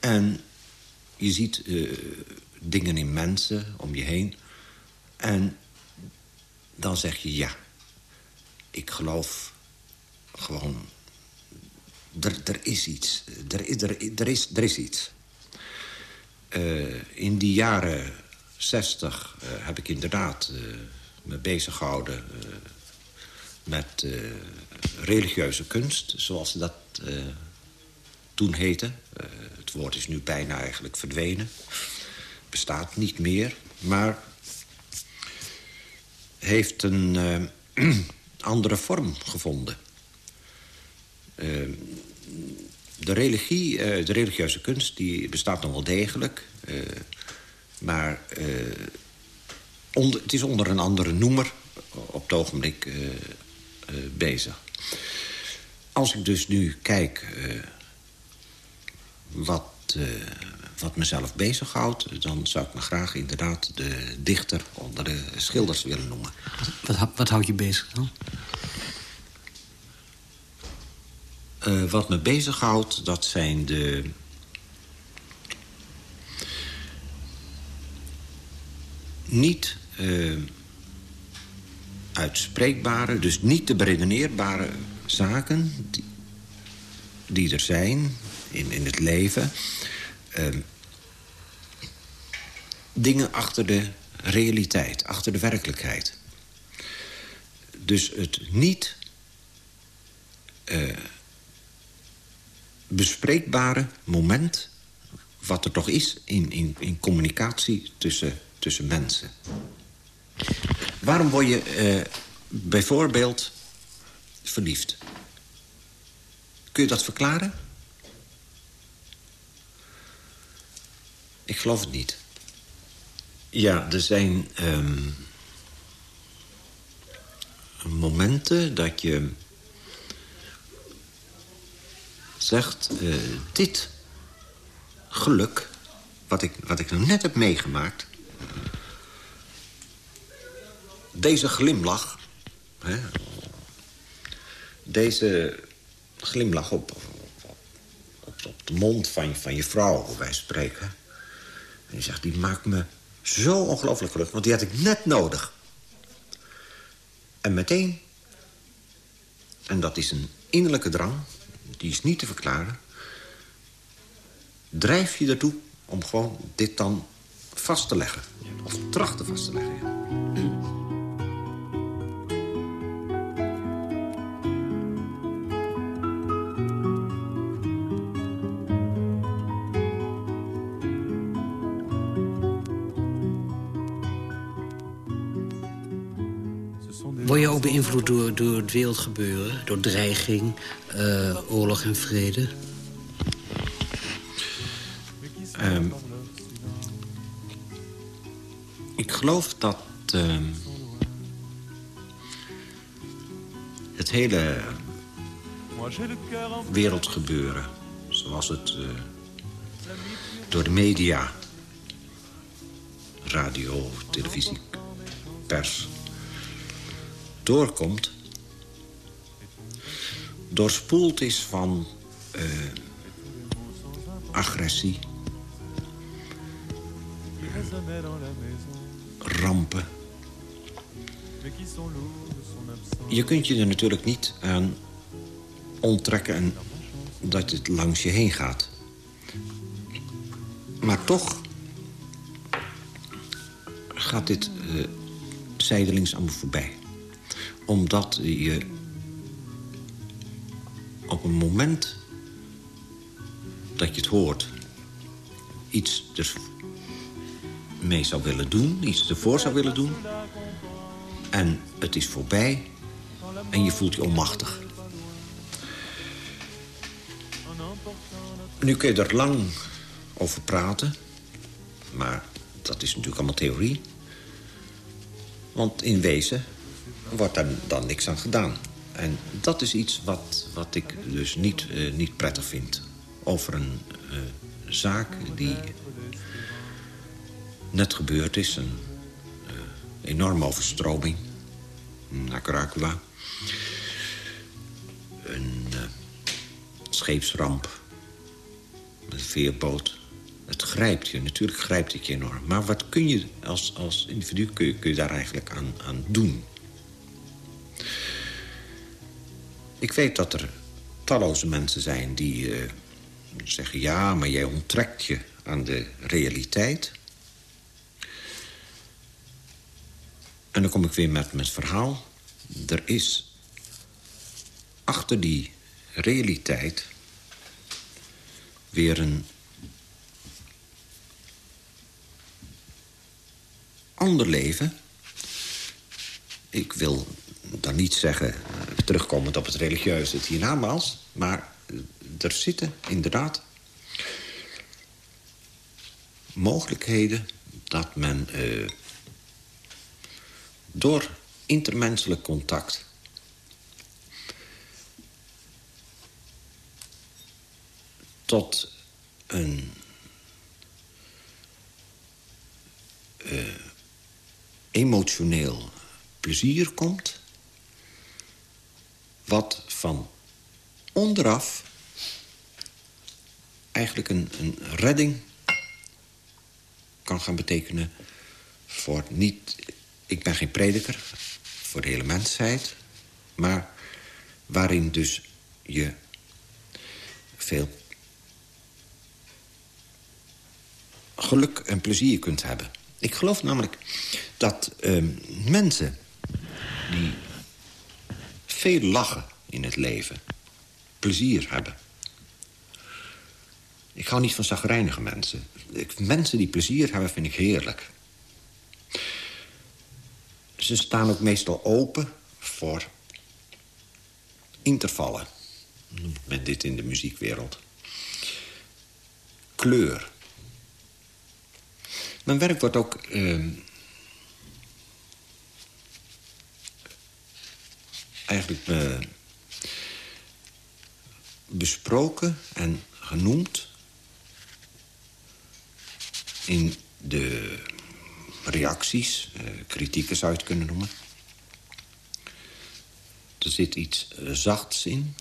En je ziet dingen in mensen om je heen. En dan zeg je ja. Ik geloof gewoon... Er, er is iets. Er, er, er, is, er is iets. Uh, in die jaren zestig uh, heb ik inderdaad me bezig gehouden... met religieuze kunst, zoals dat toen heette. het woord is nu bijna eigenlijk verdwenen. Bestaat niet meer, maar heeft een uh, andere vorm gevonden. Uh, de religie, de religieuze kunst, die bestaat nog wel degelijk. maar onder, het is onder een andere noemer op het ogenblik bezig. Als ik dus nu kijk wat wat mezelf bezighoudt... dan zou ik me graag inderdaad de dichter onder de schilders willen noemen. Wat, wat houdt je bezig dan? Uh, wat me bezighoudt, dat zijn de... niet uh, uitspreekbare, dus niet te beredeneerbare zaken... die, die er zijn in, in het leven... Ehm, dingen achter de realiteit, achter de werkelijkheid. Dus het niet uh, bespreekbare moment... wat er toch is in, in, in communicatie tussen, tussen mensen. Waarom word je uh, bijvoorbeeld verliefd? Kun je dat verklaren? Ik geloof het niet. Ja, er zijn um, momenten dat je zegt... Uh, dit geluk, wat ik, wat ik nou net heb meegemaakt... deze glimlach... Hè, deze glimlach op, op, de mond van, van je vrouw, wij spreken... En die zegt, die maakt me zo ongelooflijk gelukkig, want die had ik net nodig. En meteen, en dat is een innerlijke drang... die is niet te verklaren... drijf je ertoe om gewoon dit dan vast te leggen. Of trachten vast te leggen. Beïnvloed door, door het wereldgebeuren? Door dreiging, eh, oorlog en vrede? Ehm, ik geloof dat ehm, het hele wereldgebeuren... zoals het eh, door de media, radio, televisie, pers... doorkomt... doorspoeld is van eh, agressie rampen. Je kunt je er natuurlijk niet aan onttrekken en dat het langs je heen gaat. Maar toch gaat dit uh, zijdelings allemaal voorbij. Omdat je op een moment dat je het hoort... iets dus mee zou willen doen, iets ervoor zou willen doen. En het is voorbij en je voelt je onmachtig. Nu kun je er lang over praten, maar dat is natuurlijk allemaal theorie. Want in wezen wordt daar dan niks aan gedaan. En dat is iets wat, wat ik dus niet, uh, niet prettig vind. Over een uh, zaak die net gebeurd is. Een uh, enorme overstroming. Nicaragua. Een scheepsramp. Een veerboot. Het grijpt je, natuurlijk grijpt het je enorm. Maar wat kun je als, als individu kun je daar eigenlijk aan, aan doen? Ik weet dat er talloze mensen zijn die uh, zeggen... ja, maar jij onttrekt je aan de realiteit. En dan kom ik weer met mijn verhaal. Er is achter die realiteit weer een ander leven. Ik wil dan niet zeggen, eh, terugkomend op het religieuze, het hiernamaals... maar er zitten inderdaad mogelijkheden dat men... Uh, door intermenselijk contact. Tot een emotioneel plezier komt... wat van onderaf eigenlijk een, een redding kan gaan betekenen... voor niet ik ben geen prediker voor de hele mensheid... maar waarin dus je veel geluk en plezier kunt hebben. Ik geloof namelijk dat uh, mensen die veel lachen in het leven... plezier hebben. Ik hou niet van zagrijnige mensen. Mensen die plezier hebben vind ik heerlijk. Ze staan ook meestal open voor intervallen. Met dit in de muziekwereld. Kleur. Mijn werk wordt ook... Uh, eigenlijk uh, besproken en genoemd... in de reacties, uh, kritieken zou het kunnen noemen. Er zit iets uh, zachts in.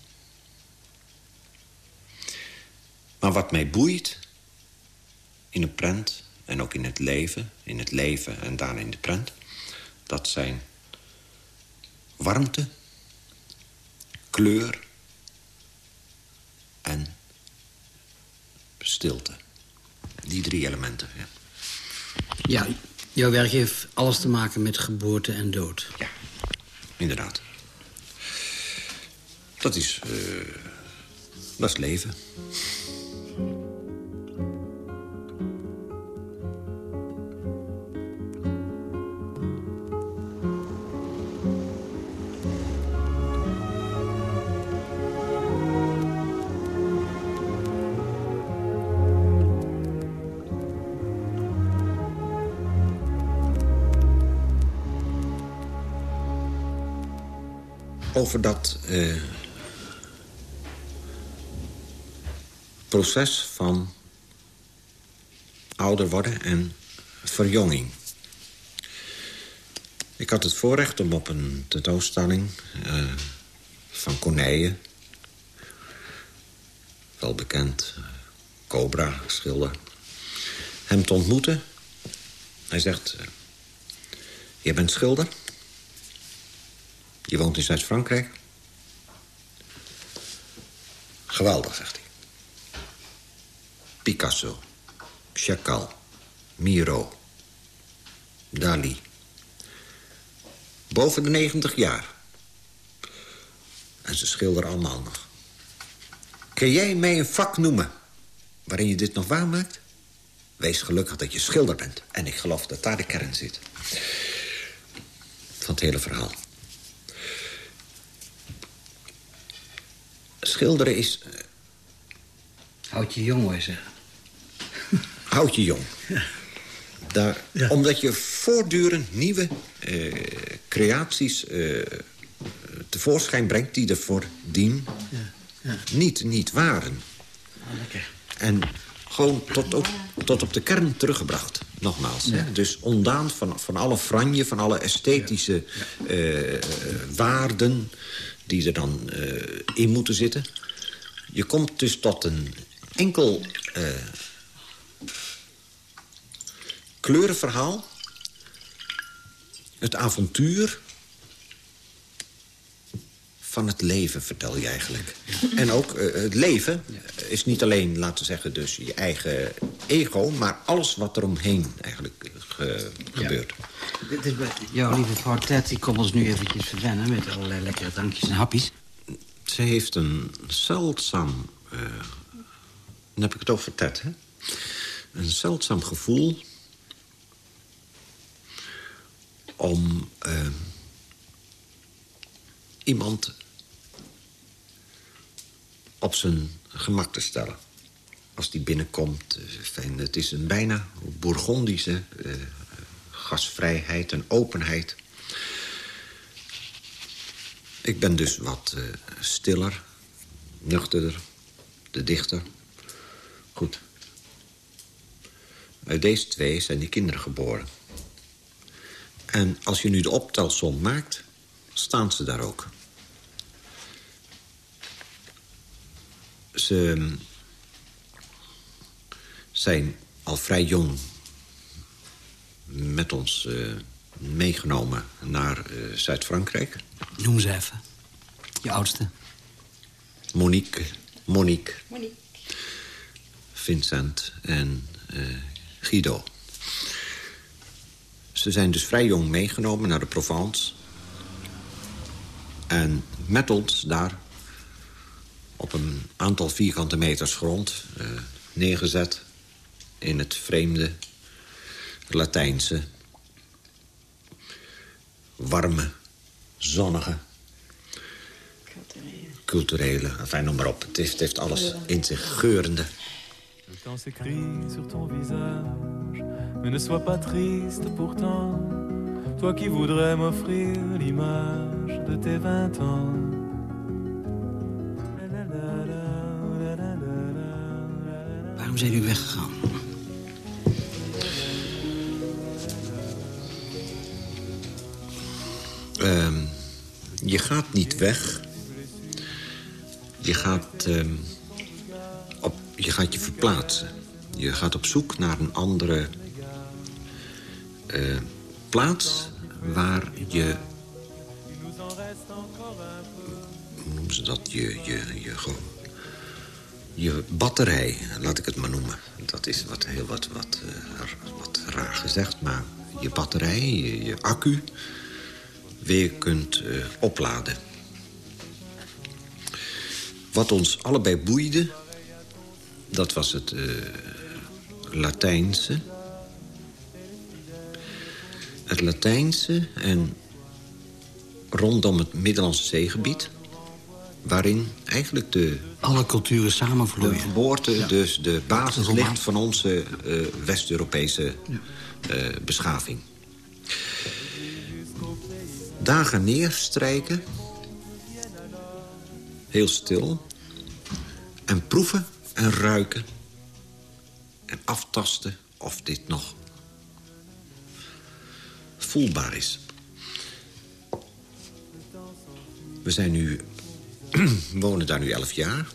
Maar wat mij boeit in een prent en ook in het leven... in het leven en daarna in de prent... dat zijn warmte, kleur en stilte. Die drie elementen. Ja, ja jouw werk heeft alles te maken met geboorte en dood. Ja, inderdaad. Dat is, eh, dat is leven. Over dat eh, proces van ouder worden en verjonging. Ik had het voorrecht om op een tentoonstelling eh, van Corneille... wel bekend, eh, Cobra, schilder... hem te ontmoeten. Hij zegt, je bent schilder... Je woont in Zuid-Frankrijk? Geweldig, zegt hij. Picasso, Chagall, Miro, Dali. Boven de 90 jaar. En ze schilderen allemaal nog. Kun jij mij een vak noemen waarin je dit nog waarmaakt? Wees gelukkig dat je schilder bent. En ik geloof dat daar de kern zit. Van het hele verhaal. Schilderen is... eh, Houd je jong, hoor je zeggen. Houd je jong. Daar, Omdat je voortdurend nieuwe eh, creaties eh, tevoorschijn brengt... die ervoor dien Niet, niet waren. lekker. En gewoon tot op, tot op de kern teruggebracht, nogmaals. hè. Dus ondaan van, van alle franje, van alle esthetische eh, eh, waarden... die er dan eh, in moeten zitten. Je komt dus tot een enkel kleurenverhaal. Het avontuur van het leven, vertel je eigenlijk. En ook eh, het leven is niet alleen, laten we zeggen, dus je eigen ego... maar alles wat er omheen eigenlijk eh, ge- gebeurt. Dit is bij jouw lieve vrouw Ted, die komt ons nu eventjes verwennen... met allerlei lekkere drankjes en happies. Ze heeft een zeldzaam... eh, dan heb ik het over Ted, hè? Een zeldzaam gevoel... om iemand op zijn gemak te stellen. Als die binnenkomt, eh, fijn, het is een bijna Bourgondische eh, gastvrijheid en openheid... Ik ben dus wat eh, stiller, nuchterder, de dichter. Goed. Uit deze twee zijn die kinderen geboren. En als je nu de optelsom maakt, staan ze daar ook. Ze mm, zijn al vrij jong met ons eh, meegenomen naar eh, Zuid-Frankrijk. Noem ze even. Je oudste. Monique, Monique, Vincent en eh, Guido. Ze zijn dus vrij jong meegenomen naar de Provence. En met ons daar op een aantal vierkante meters grond... eh, neergezet in het vreemde Latijnse... warme, zonnige culturele, enfin, noem maar op. Het heeft, het heeft alles in zich, geurende. Sur ton visage, mais ne sois pas triste pourtant. Toi qui voudrais m'offrir l'image de tes vingt ans. Zijn jullie weggegaan? Ehm, je gaat niet weg. Je gaat, ehm, op, je gaat je verplaatsen. Je gaat op zoek naar een andere eh, plaats waar je... Hoe noemen ze dat? Je, je, je, gewoon je batterij, laat ik het maar noemen. Dat is wat, heel wat, wat, uh, wat raar gezegd, maar je batterij, je, accu... weer kunt uh, opladen. Wat ons allebei boeide, dat was het uh, Latijnse. Het Latijnse en rondom het Middellandse zeegebied... waarin eigenlijk de... Alle culturen samenvloeien. De geboorte, ja. dus de basis ligt van onze uh, West-Europese uh, beschaving. Dagen neerstrijken, heel stil... en proeven en ruiken en aftasten of dit nog voelbaar is. We zijn nu, wonen daar nu elf jaar.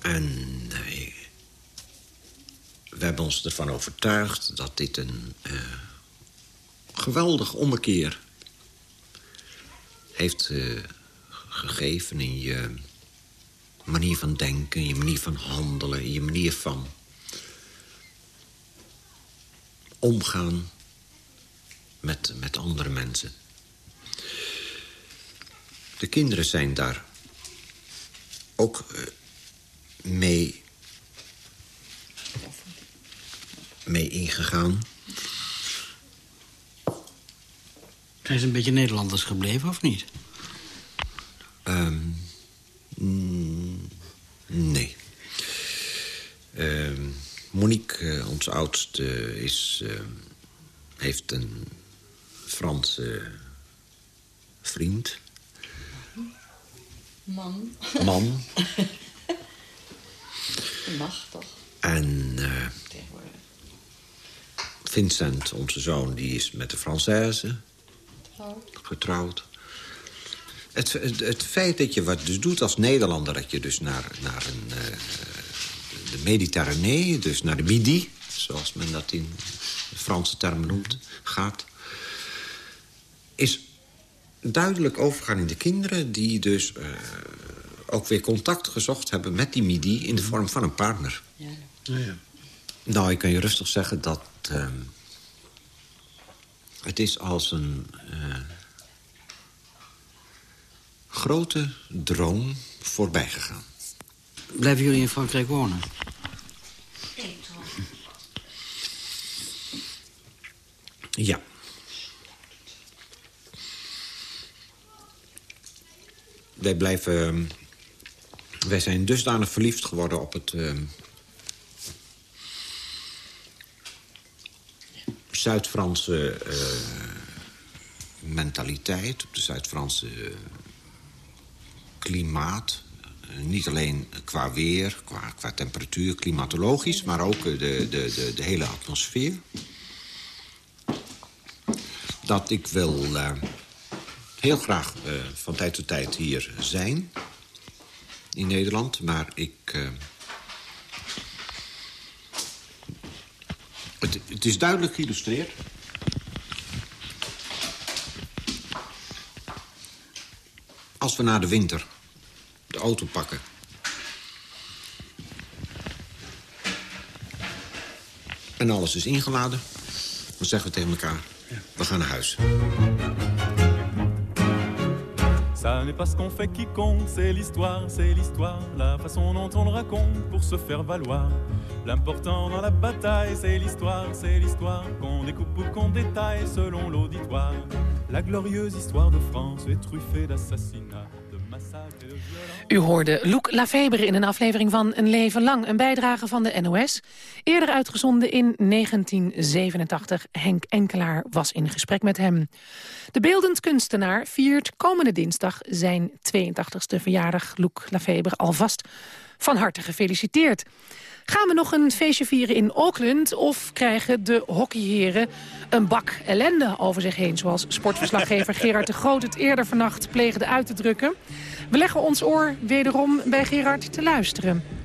En we hebben ons ervan overtuigd dat dit een uh, geweldig ommekeer heeft uh, gegeven in je manier van denken, je manier van handelen, je manier van omgaan met, met andere mensen. De kinderen zijn daar ook uh, mee, mee ingegaan. Zijn ze een beetje Nederlanders gebleven, of niet? Um, mm, nee. Um, Monique, uh, onze oudste, is, uh, heeft een Franse vriend. Man. Man. Mag toch? En uh, Vincent, onze zoon, die is met de Française getrouwd. Het, het, het, feit dat je wat dus doet als Nederlander... dat je dus naar, naar een, uh, de Mediterranee, dus naar de Midi... zoals men dat in Franse termen noemt, gaat... is duidelijk overgaan in de kinderen... die dus uh, ook weer contact gezocht hebben met die Midi... in de vorm van een partner. Ja. Ja, ja. Nou, ik kan je rustig zeggen dat... Uh, het is als een uh, grote droom voorbij gegaan. Blijven jullie in Frankrijk wonen? Ja. Wij blijven... Wij zijn dusdanig verliefd geworden op het... Uh, Zuid-Franse uh, mentaliteit, op de Zuid-Franse klimaat. Uh, niet alleen qua weer, qua, qua temperatuur, klimatologisch... maar ook de, de, de, de hele atmosfeer. Dat ik wil heel graag van tijd tot tijd hier zijn in Nederland. Maar ik... Uh, het, is duidelijk geïllustreerd. Als we na de winter de auto pakken... en alles is ingeladen... dan zeggen we tegen elkaar, we gaan naar huis. Ça n'est pas ce qu'on fait qui compte, c'est l'histoire, c'est l'histoire, la façon dont on le raconte pour se faire valoir. L'important dans la bataille, c'est l'histoire, c'est l'histoire, qu'on découpe ou qu'on détaille selon l'auditoire. La glorieuse histoire de France est truffée d'assassinats. U hoorde Loek Lafebre in een aflevering van Een Leven Lang. Een bijdrage van de NOS. Eerder uitgezonden in 1987. Henk Enkelaar was in gesprek met hem. De beeldend kunstenaar viert komende dinsdag zijn 82e verjaardag. Loek Lafebre alvast van harte gefeliciteerd. Gaan we nog een feestje vieren in Auckland... of krijgen de hockeyheren een bak ellende over zich heen... zoals sportverslaggever Gerard de Groot het eerder vannacht pleegde uit te drukken? We leggen ons oor wederom bij Gerard te luisteren.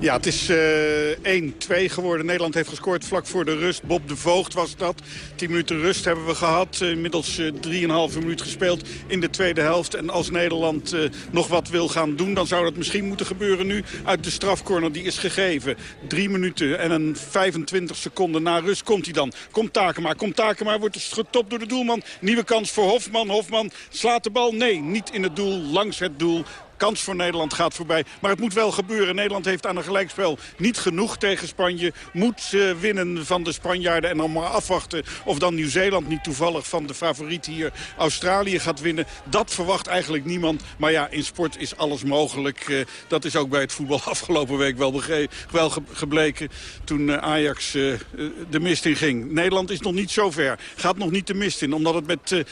Ja, het is uh, 1-2 geworden. Nederland heeft gescoord vlak voor de rust. Bob de Voogd was dat. 10 minuten rust hebben we gehad. Inmiddels uh, 3,5 minuut gespeeld in de tweede helft. En als Nederland nog wat wil gaan doen... dan zou dat misschien moeten gebeuren nu uit de strafcorner. Die is gegeven. Drie minuten en een 25 seconden na rust komt hij dan. Komt Takema, komt Takema, wordt getopt door de doelman. Nieuwe kans voor Hofman. Hofman slaat de bal. Nee, niet in het doel, langs het doel. Kans voor Nederland gaat voorbij. Maar het moet wel gebeuren. Nederland heeft aan een gelijkspel niet genoeg tegen Spanje. Moet winnen van de Spanjaarden. En dan maar afwachten of dan Nieuw-Zeeland niet toevallig van de favoriet hier Australië gaat winnen. Dat verwacht eigenlijk niemand. Maar ja, in sport is alles mogelijk. Uh, dat is ook bij het voetbal afgelopen week wel, gebleken. Toen uh, Ajax de mist in ging. Nederland is nog niet zo ver. Gaat nog niet de mist in. Omdat het met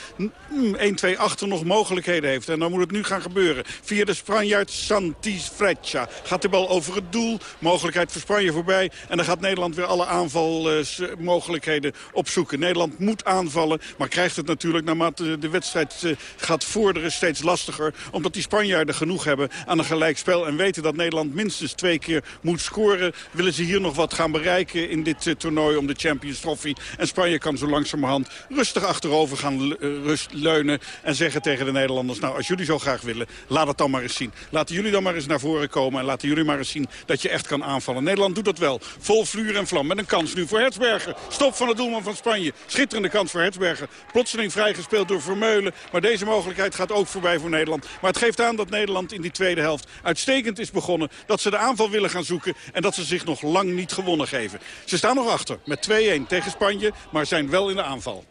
1-2 achter nog mogelijkheden heeft. En dan moet het nu gaan gebeuren. Via de Spanjaard Santis Freccia. Gaat de bal over het doel. Mogelijkheid voor Spanje voorbij. En dan gaat Nederland weer alle aanvalmogelijkheden opzoeken. Nederland moet aanvallen. Maar krijgt het natuurlijk naarmate de wedstrijd eh, gaat vorderen steeds lastiger. Omdat die Spanjaarden genoeg hebben aan een gelijkspel. En weten dat Nederland minstens twee keer moet scoren. Willen ze hier nog wat gaan bereiken in dit eh, toernooi om de Champions Trophy. En Spanje kan zo langzamerhand rustig achterover gaan eh, rust leunen. En zeggen tegen de Nederlanders, nou als jullie zo graag willen, laat het dan maar zien. Laten jullie dan maar eens naar voren komen en laten jullie maar eens zien dat je echt kan aanvallen. Nederland doet dat wel. Vol vuur en vlam. Met een kans nu voor Hertzberger. Stop van het doelman van Spanje. Schitterende kans voor Hertzberger. Plotseling vrijgespeeld door Vermeulen. Maar deze mogelijkheid gaat ook voorbij voor Nederland. Maar het geeft aan dat Nederland in die tweede helft uitstekend is begonnen. Dat ze de aanval willen gaan zoeken en dat ze zich nog lang niet gewonnen geven. Ze staan nog achter met 2-1 tegen Spanje, maar zijn wel in de aanval.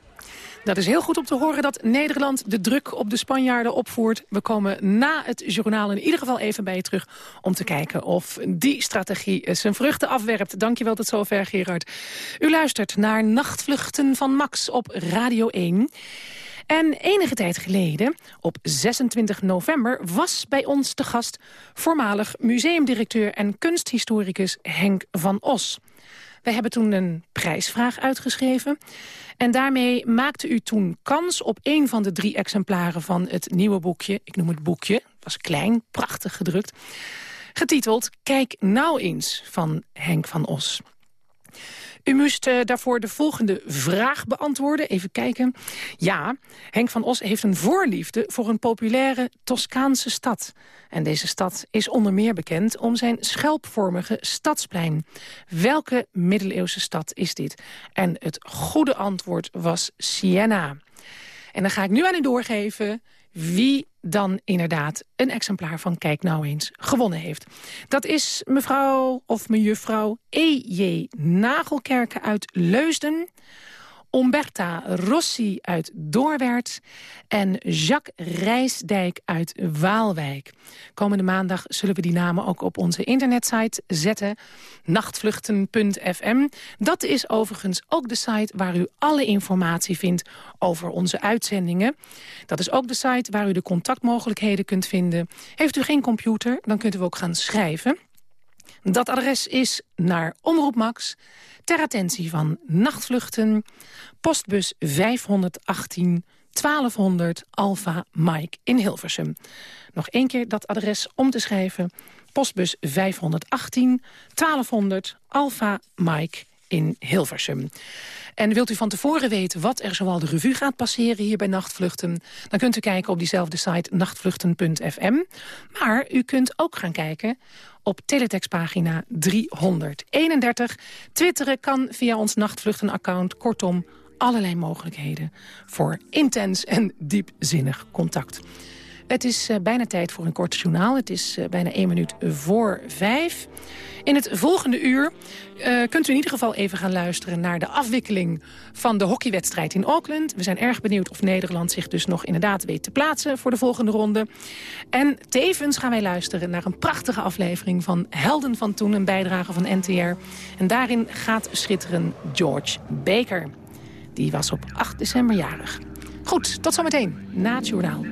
Dat is heel goed om te horen dat Nederland de druk op de Spanjaarden opvoert. We komen na het journaal in ieder geval even bij je terug... om te kijken of die strategie zijn vruchten afwerpt. Dankjewel tot zover, Gerard. U luistert naar Nachtvluchten van Max op Radio 1. En enige tijd geleden, op 26 november, was bij ons te gast... voormalig museumdirecteur en kunsthistoricus Henk van Os. We hebben toen een prijsvraag uitgeschreven. En daarmee maakte u toen kans op een van de drie exemplaren van het nieuwe boekje. Ik noem het boekje, het was klein, prachtig gedrukt. Getiteld Kijk nou eens van Henk van Os. U moest uh, daarvoor de volgende vraag beantwoorden. Even kijken. Ja, Henk van Os heeft een voorliefde voor een populaire Toscaanse stad. En deze stad is onder meer bekend om zijn schelpvormige stadsplein. Welke middeleeuwse stad is dit? En het goede antwoord was Siena. En dan ga ik nu aan u doorgeven wie dan inderdaad een exemplaar van Kijk Nou Eens gewonnen heeft. Dat is mevrouw of mejuffrouw E.J. Nagelkerken uit Leusden... Umberta Rossi uit Doorwerth en Jacques Rijsdijk uit Waalwijk. Komende maandag zullen we die namen ook op onze internetsite zetten. Nachtvluchten.fm. Dat is overigens ook de site waar u alle informatie vindt over onze uitzendingen. Dat is ook de site waar u de contactmogelijkheden kunt vinden. Heeft u geen computer, dan kunt u ook gaan schrijven. Dat adres is naar Omroep Max ter attentie van nachtvluchten, postbus 518 1200 Alpha Mike in Hilversum. Nog één keer dat adres om te schrijven. Postbus 518 1200 Alpha Mike in Hilversum. En wilt u van tevoren weten wat er zoal de revue gaat passeren hier bij Nachtvluchten... dan kunt u kijken op diezelfde site nachtvluchten.fm. Maar u kunt ook gaan kijken op teletextpagina 331. Twitteren kan via ons Nachtvluchten-account. Kortom, allerlei mogelijkheden voor intens en diepzinnig contact. Het is uh, bijna tijd voor een kort journaal. Het is uh, bijna één minuut voor vijf. In het volgende uur uh, kunt u in ieder geval even gaan luisteren... naar de afwikkeling van de hockeywedstrijd in Auckland. We zijn erg benieuwd of Nederland zich dus nog inderdaad weet te plaatsen... voor de volgende ronde. En tevens gaan wij luisteren naar een prachtige aflevering... van Helden van Toen, een bijdrage van NTR. En daarin gaat schitteren George Baker. Die was op 8 december jarig. Goed, tot zometeen na het journaal.